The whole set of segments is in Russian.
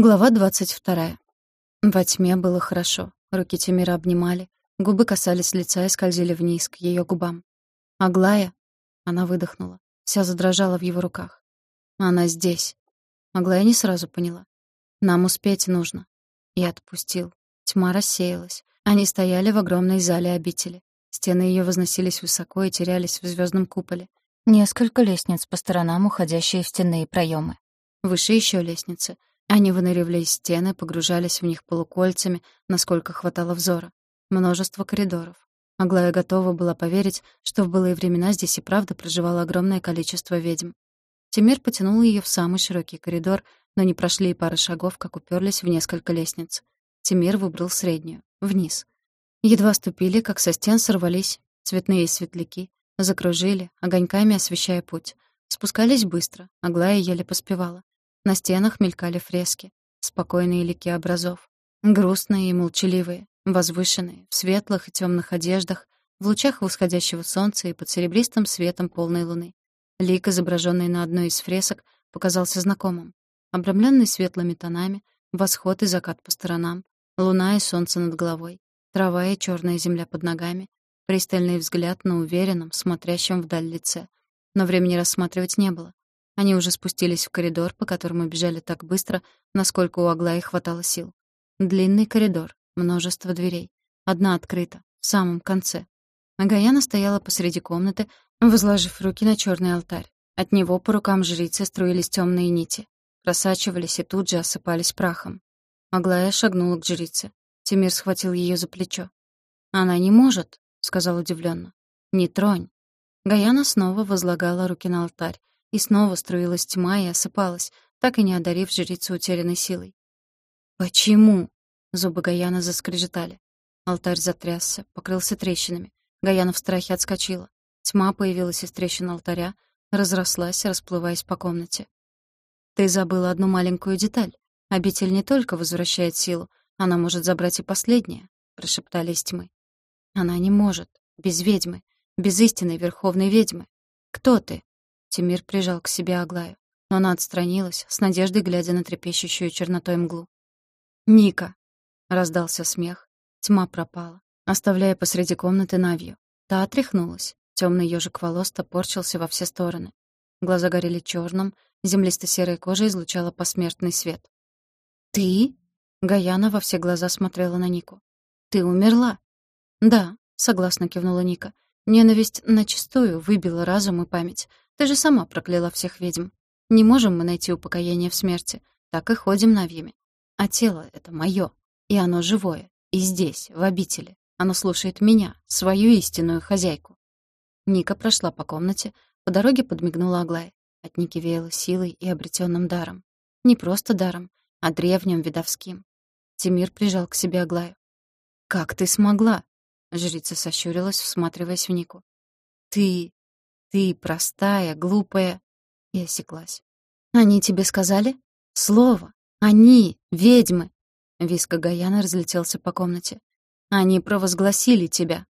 Глава двадцать вторая. Во тьме было хорошо. Руки Тимира обнимали, губы касались лица и скользили вниз к ее губам. «Аглая?» Она выдохнула. Вся задрожала в его руках. «Она здесь». Аглая не сразу поняла. «Нам успеть нужно». И отпустил. Тьма рассеялась. Они стояли в огромной зале обители. Стены ее возносились высоко и терялись в звездном куполе. Несколько лестниц по сторонам, уходящие в стенные проемы. Выше еще лестницы — они выныривали из стены, погружались в них полукольцами, насколько хватало взора. Множество коридоров. Аглая готова была поверить, что в былые времена здесь и правда проживало огромное количество ведьм. Тимир потянул ее в самый широкий коридор, но не прошли и пары шагов, как уперлись в несколько лестниц. Тимир выбрал среднюю, вниз. Едва ступили, как со стен сорвались цветные светляки, закружили, огоньками освещая путь. Спускались быстро, Аглая еле поспевала. На стенах мелькали фрески, спокойные лики образов, грустные и молчаливые, возвышенные, в светлых и темных одеждах, в лучах восходящего солнца и под серебристым светом полной луны. Лик, изображенный на одной из фресок, показался знакомым. Обрамленный светлыми тонами, восход и закат по сторонам, луна и солнце над головой, трава и черная земля под ногами, пристальный взгляд на уверенном, смотрящем вдаль лице. Но времени рассматривать не было. Они уже спустились в коридор, по которому бежали так быстро, насколько у Аглаи хватало сил. Длинный коридор, множество дверей. Одна открыта, в самом конце. Агаяна стояла посреди комнаты, возложив руки на черный алтарь. От него по рукам жрицы струились темные нити. Просачивались и тут же осыпались прахом. Аглая шагнула к жрице. Тимир схватил ее за плечо. «Она не может», — сказал удивленно. «Не тронь». Гаяна снова возлагала руки на алтарь, и снова струилась тьма и осыпалась, так и не одарив жрицу утерянной силой. «Почему?» — зубы Гаяна заскрежетали. Алтарь затрясся, покрылся трещинами. Гаяна в страхе отскочила. Тьма появилась из трещин алтаря, разрослась, расплываясь по комнате. «Ты забыла одну маленькую деталь. Обитель не только возвращает силу, она может забрать и последнее», — прошептали из тьмы. «Она не может. Без ведьмы. Без истинной верховной ведьмы. Кто ты?» Тимир прижал к себе Аглаю, но она отстранилась, с надеждой глядя на трепещущую чернотой мглу. «Ника!» — раздался смех. Тьма пропала, оставляя посреди комнаты Навью. Та отряхнулась. Темный ежик волос топорчился во все стороны. Глаза горели черным, землисто-серая кожа излучала посмертный свет. «Ты?» — Гаяна во все глаза смотрела на Нику. «Ты умерла?» «Да», — согласно кивнула Ника. «Ненависть начистую выбила разум и память. Ты же сама прокляла всех ведьм. Не можем мы найти упокоение в смерти, так и ходим на навьями. А тело — это моё, и оно живое, и здесь, в обители. Оно слушает меня, свою истинную хозяйку. Ника прошла по комнате, по дороге подмигнула Аглае. От Ники веяло силой и обретенным даром. Не просто даром, а древним видовским. Тимир прижал к себе Аглаю. «Как ты смогла?» Жрица сощурилась, всматриваясь в Нику. «Ты... Ты простая, глупая...» И осеклась. «Они тебе сказали? Слово. Они, ведьмы!» Виска Гаяна разлетелся по комнате. «Они провозгласили тебя».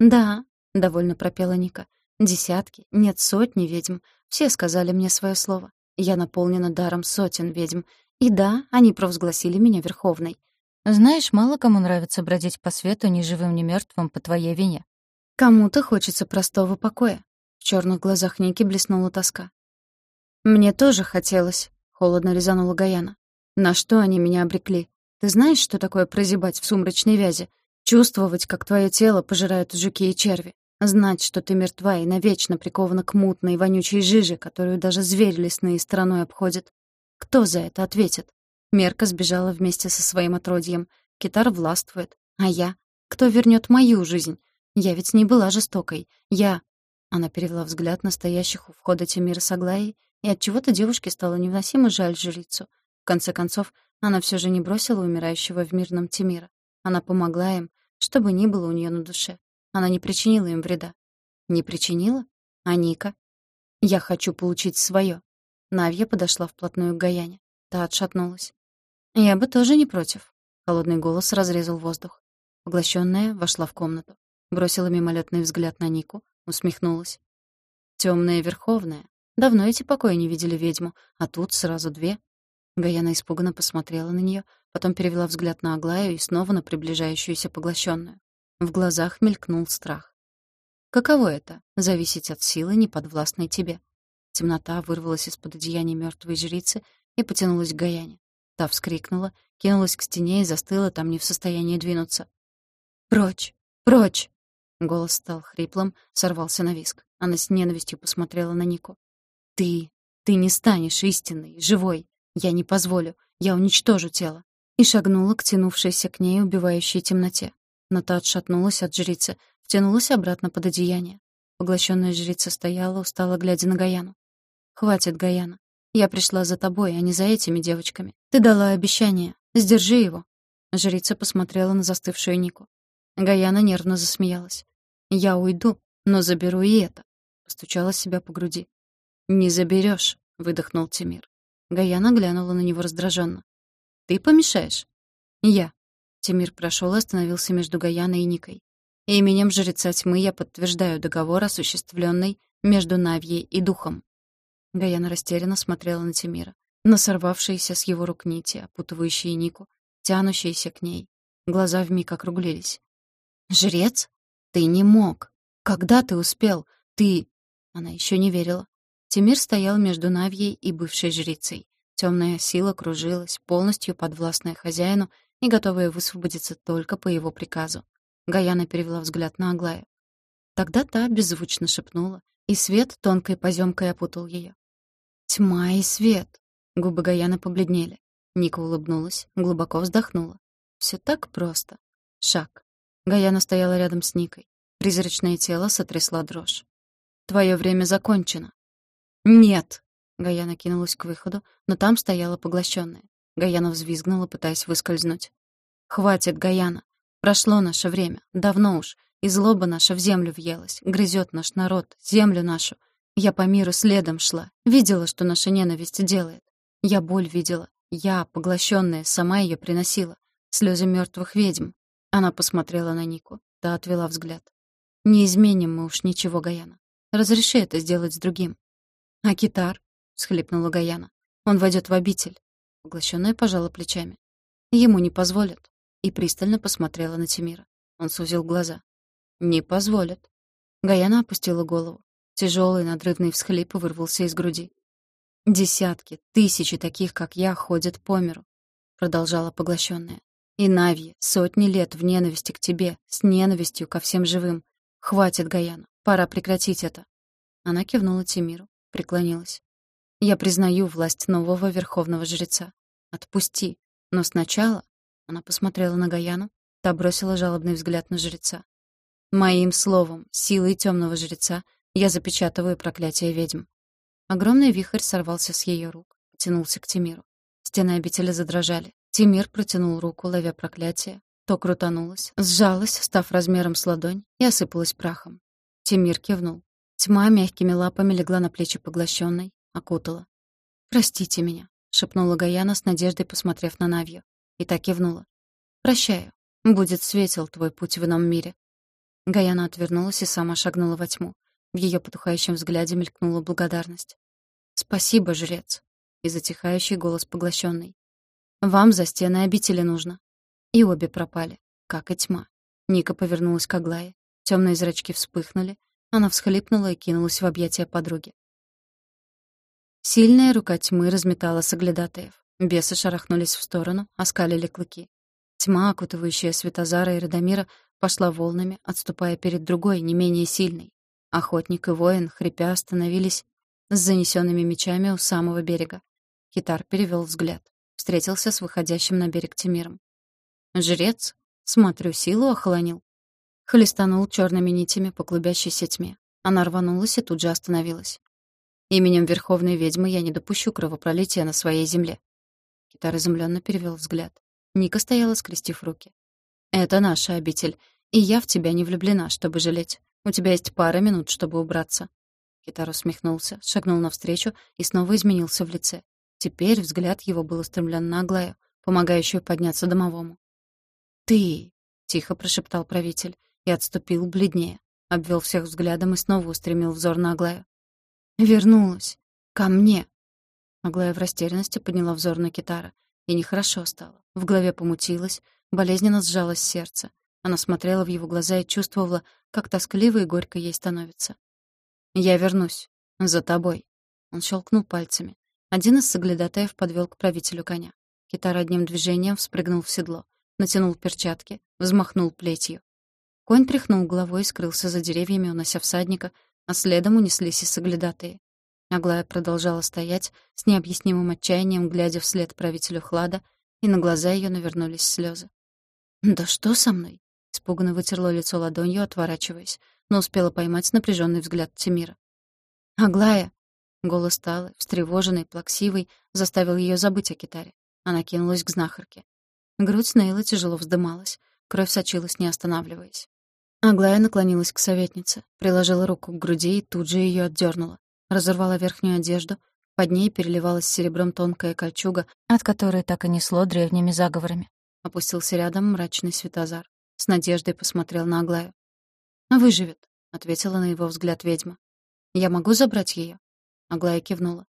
«Да», — довольно пропела Ника. «Десятки, нет, сотни ведьм. Все сказали мне свое слово. Я наполнена даром сотен ведьм. И да, они провозгласили меня Верховной. Знаешь, мало кому нравится бродить по свету ни живым, ни мертвым по твоей вине. Кому-то хочется простого покоя. В черных глазах Ники блеснула тоска. «Мне тоже хотелось», — холодно резанула Гаяна. «На что они меня обрекли? Ты знаешь, что такое прозябать в сумрачной вязи? Чувствовать, как твое тело пожирают жуки и черви? Знать, что ты мертва и навечно прикована к мутной вонючей жиже, которую даже зверь лесные стороной обходит? Кто за это ответит? Мерка сбежала вместе со своим отродьем. Китар властвует. А я? Кто вернет мою жизнь? Я ведь не была жестокой. Я... Она перевела взгляд на стоящих у входа Тимира с Аглаей, и от чего то девушке стало невыносимо жаль жрицу. В конце концов, она все же не бросила умирающего в мирном Тимира. Она помогла им, что бы ни было у нее на душе. Она не причинила им вреда. Не причинила? А Ника? Я хочу получить свое. Навья подошла вплотную к Гаяне. Та отшатнулась. Я бы тоже не против. Холодный голос разрезал воздух. Поглощенная вошла в комнату. Бросила мимолетный взгляд на Нику, усмехнулась. Темная Верховная. Давно эти покои не видели ведьму, а тут сразу две. Гаяна испуганно посмотрела на нее, потом перевела взгляд на Аглаю и снова на приближающуюся поглощенную. В глазах мелькнул страх. «Каково это — зависеть от силы, неподвластной тебе?» Темнота вырвалась из-под одеяния мертвой жрицы и потянулась к Гаяне. Та вскрикнула, кинулась к стене и застыла там не в состоянии двинуться. «Прочь! Прочь!» Голос стал хриплым, сорвался на виск. Она с ненавистью посмотрела на Нику. «Ты... ты не станешь истинной, живой. Я не позволю. Я уничтожу тело». И шагнула к тянувшейся к ней убивающей темноте. Но та отшатнулась от жрицы, втянулась обратно под одеяние. Поглощенная жрица стояла, устало глядя на Гаяну. «Хватит, Гаяна. Я пришла за тобой, а не за этими девочками. Ты дала обещание. Сдержи его». Жрица посмотрела на застывшую Нику. Гаяна нервно засмеялась. «Я уйду, но заберу и это», — постучала себя по груди. «Не заберешь», — выдохнул Тимир. Гаяна глянула на него раздраженно. «Ты помешаешь?» «Я». Тимир прошел и остановился между Гаяной и Никой. «Именем жреца тьмы я подтверждаю договор, осуществленный между Навьей и Духом». Гаяна растерянно смотрела на Тимира, на сорвавшиеся с его рук нити, опутывающие Нику, тянущиеся к ней. Глаза вмиг округлились. «Жрец? Ты не мог. Когда ты успел? Ты...» Она еще не верила. Тимир стоял между Навьей и бывшей жрицей. Темная сила кружилась, полностью подвластная хозяину и готовая высвободиться только по его приказу. Гаяна перевела взгляд на Аглаю. Тогда та беззвучно шепнула, и свет тонкой поземкой опутал ее. «Тьма и свет!» Губы Гаяны побледнели. Ника улыбнулась, глубоко вздохнула. Все так просто. Шаг. Гаяна стояла рядом с Никой. Призрачное тело сотрясла дрожь. «Твое время закончено». «Нет!» Гаяна кинулась к выходу, но там стояла поглощенная. Гаяна взвизгнула, пытаясь выскользнуть. «Хватит, Гаяна! Прошло наше время, давно уж, и злоба наша в землю въелась, грызет наш народ, землю нашу. Я по миру следом шла, видела, что наша ненависть делает. Я боль видела, я, поглощенная, сама ее приносила. Слезы мертвых ведьм, она посмотрела на Нику. Та отвела взгляд. «Не изменим мы уж ничего, Гаяна. Разреши это сделать с другим». «А китар?» — всхлипнула Гаяна. «Он войдет в обитель». Поглощенная пожала плечами. «Ему не позволят». И пристально посмотрела на Тимира. Он сузил глаза. «Не позволят». Гаяна опустила голову. Тяжелый надрывный всхлип вырвался из груди. «Десятки, тысячи таких, как я, ходят по миру», — продолжала поглощенная. И Нави, сотни лет в ненависти к тебе, с ненавистью ко всем живым. Хватит, Гаяна, пора прекратить это. Она кивнула Тимиру, преклонилась. Я признаю власть нового верховного жреца. Отпусти. Но сначала... Она посмотрела на Гаяну, та бросила жалобный взгляд на жреца. Моим словом, силой темного жреца, я запечатываю проклятие ведьм. Огромный вихрь сорвался с ее рук, потянулся к Тимиру. Стены обители задрожали. Тимир протянул руку, ловя проклятие. То крутанулось, сжалось, став размером с ладонь, и осыпалось прахом. Тимир кивнул. Тьма мягкими лапами легла на плечи поглощенной, окутала. «Простите меня», — шепнула Гаяна с надеждой, посмотрев на Навью. И так кивнула. «Прощаю. Будет светел твой путь в ином мире». Гаяна отвернулась и сама шагнула во тьму. В ее потухающем взгляде мелькнула благодарность. «Спасибо, жрец!» И затихающий голос поглощенный. Вам за стены обители нужно». И обе пропали, как и тьма. Ника повернулась к Аглае. Темные зрачки вспыхнули. Она всхлипнула и кинулась в объятия подруги. Сильная рука тьмы разметала соглядатаев. Бесы шарахнулись в сторону, оскалили клыки. Тьма, окутывающая Светозара и Радомира, пошла волнами, отступая перед другой, не менее сильной. Охотник и воин, хрипя, остановились с занесенными мечами у самого берега. Китар перевел взгляд встретился с выходящим на берег Тимиром. «Жрец?» Смотрю, силу охлонил. Хлестанул черными нитями по клубящейся тьме. Она рванулась и тут же остановилась. «Именем Верховной Ведьмы я не допущу кровопролития на своей земле». Китар изумленно перевел взгляд. Ника стояла, скрестив руки. «Это наша обитель, и я в тебя не влюблена, чтобы жалеть. У тебя есть пара минут, чтобы убраться». Китар усмехнулся, шагнул навстречу и снова изменился в лице. Теперь взгляд его был устремлен на Аглаю, помогающую подняться домовому. «Ты!» — тихо прошептал правитель и отступил бледнее, обвел всех взглядом и снова устремил взор на Аглаю. «Вернулась! Ко мне!» Аглая в растерянности подняла взор на Китара. И нехорошо стало. В голове помутилось, болезненно сжалось сердце. Она смотрела в его глаза и чувствовала, как тоскливо и горько ей становится. «Я вернусь. За тобой». Он щелкнул пальцами. Один из соглядатаев подвел к правителю коня. Китар одним движением вспрыгнул в седло, натянул перчатки, взмахнул плетью. Конь тряхнул головой и скрылся за деревьями, унося всадника, а следом унеслись и соглядатые. Аглая продолжала стоять, с необъяснимым отчаянием, глядя вслед правителю Хлада, и на глаза ее навернулись слезы. «Да что со мной?» — испуганно вытерла лицо ладонью, отворачиваясь, но успела поймать напряженный взгляд Тимира. «Аглая!» — голос Талы, встревоженный, плаксивый, заставил ее забыть о китаре. Она кинулась к знахарке. Грудь Нейла тяжело вздымалась, кровь сочилась, не останавливаясь. Аглая наклонилась к советнице, приложила руку к груди и тут же ее отдернула разорвала верхнюю одежду, под ней переливалась серебром тонкая кольчуга, от которой так и несло древними заговорами. Опустился рядом мрачный светозар. С надеждой посмотрел на Аглаю. «Выживет», — ответила на его взгляд ведьма. «Я могу забрать ее? Аглая кивнула.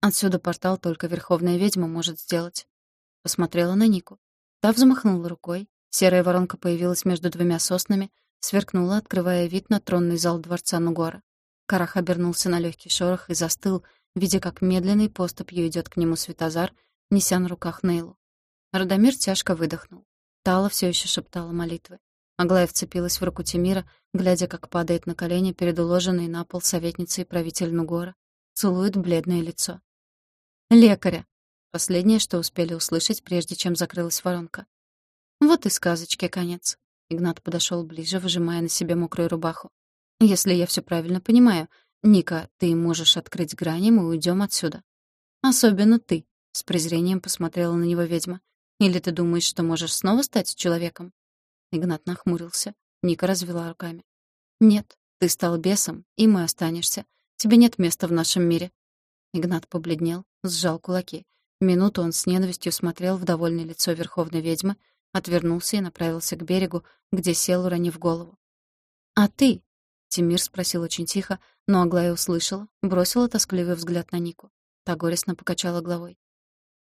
«Отсюда портал только верховная ведьма может сделать». Посмотрела на Нику. Та взмахнула рукой, серая воронка появилась между двумя соснами, сверкнула, открывая вид на тронный зал дворца Нугора. Карах обернулся на легкий шорох и застыл, видя, как медленный поступью идет к нему Светозар, неся на руках Нейлу. Радомир тяжко выдохнул. Тала все еще шептала молитвы. Аглая вцепилась в руку Тимира, глядя, как падает на колени перед уложенной на пол советницей правитель Нугора, целует бледное лицо. «Лекаря!» — последнее, что успели услышать, прежде чем закрылась воронка. «Вот и сказочке конец». Игнат подошел ближе, выжимая на себе мокрую рубаху. Если я все правильно понимаю, Ника, ты можешь открыть грани, мы уйдем отсюда. Особенно ты, с презрением посмотрела на него ведьма. Или ты думаешь, что можешь снова стать человеком? Игнат нахмурился. Ника развела руками. Нет, ты стал бесом, и мы останешься. Тебе нет места в нашем мире. Игнат побледнел, сжал кулаки. Минуту он с ненавистью смотрел в довольное лицо верховной ведьмы, отвернулся и направился к берегу, где сел, уронив голову. «А ты?» Тимир спросил очень тихо, но Аглая услышала, бросила тоскливый взгляд на Нику. Та горестно покачала головой.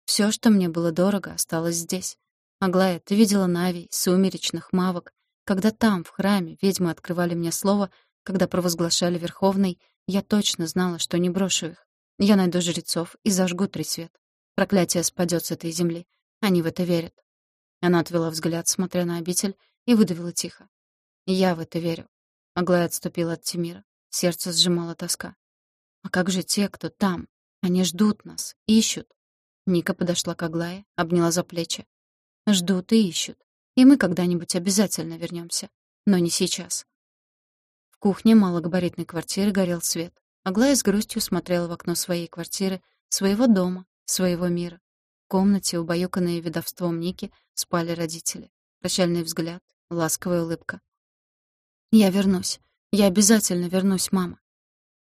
Все, что мне было дорого, осталось здесь. Аглая, ты видела Нави, сумеречных мавок. Когда там, в храме, ведьмы открывали мне слово, когда провозглашали Верховный, я точно знала, что не брошу их. Я найду жрецов и зажгу три свет. Проклятие спадет с этой земли. Они в это верят. Она отвела взгляд, смотря на обитель, и выдавила тихо. Я в это верю. Аглая отступила от Тимира. Сердце сжимала тоска. «А как же те, кто там? Они ждут нас, ищут». Ника подошла к Аглае, обняла за плечи. «Ждут и ищут. И мы когда-нибудь обязательно вернемся, Но не сейчас». Кухне малогабаритной квартиры горел свет. Аглая с грустью смотрела в окно своей квартиры, своего дома, своего мира. В комнате, убаюканные видовством Ники, спали родители. Прощальный взгляд, ласковая улыбка. «Я вернусь. Я обязательно вернусь, мама».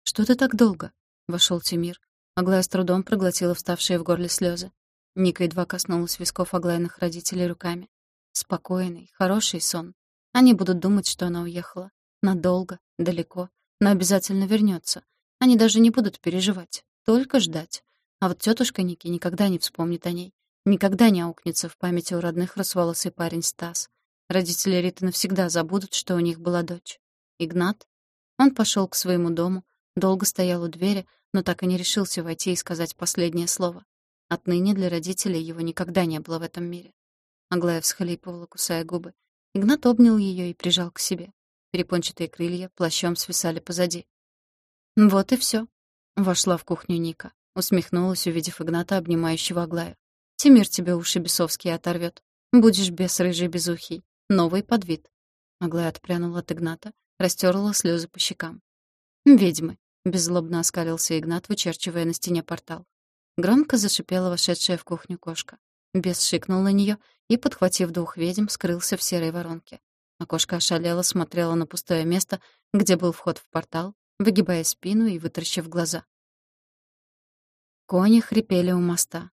«Что ты так долго?» — вошел Тимир. Аглая с трудом проглотила вставшие в горле слезы. Ника едва коснулась висков Аглайных родителей руками. Спокойный, хороший сон. Они будут думать, что она уехала. Надолго, далеко, но обязательно вернется. Они даже не будут переживать, только ждать. А вот тетушка Ники никогда не вспомнит о ней. Никогда не аукнется в памяти у родных русволосый парень Стас. Родители Риты навсегда забудут, что у них была дочь. Игнат? Он пошел к своему дому, долго стоял у двери, но так и не решился войти и сказать последнее слово. Отныне для родителей его никогда не было в этом мире. Аглая всхлипывала, кусая губы. Игнат обнял ее и прижал к себе. Перепончатые крылья плащом свисали позади. «Вот и все. Вошла в кухню Ника. Усмехнулась, увидев Игната, обнимающего Аглаю. «Тимир тебе уши бесовские оторвет. Будешь бес рыжий безухий. Новый подвид. Аглая отпрянула от Игната, растерла слезы по щекам. «Ведьмы», — беззлобно оскалился Игнат, вычерчивая на стене портал. Громко зашипела вошедшая в кухню кошка. Бес шикнул на нее и, подхватив двух ведьм, скрылся в серой воронке. А кошка ошалела, смотрела на пустое место, где был вход в портал, выгибая спину и вытаращив глаза. Кони хрипели у моста.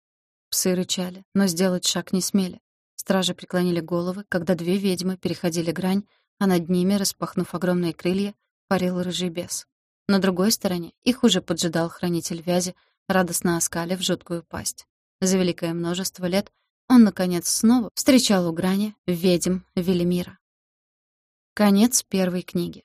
Псы рычали, но сделать шаг не смели. Стражи преклонили головы, когда две ведьмы переходили грань, а над ними, распахнув огромные крылья, парил рыжий бес. На другой стороне их уже поджидал хранитель вязи, радостно оскалив жуткую пасть. За великое множество лет он, наконец, снова встречал у грани ведьм Велимира. Конец первой книги.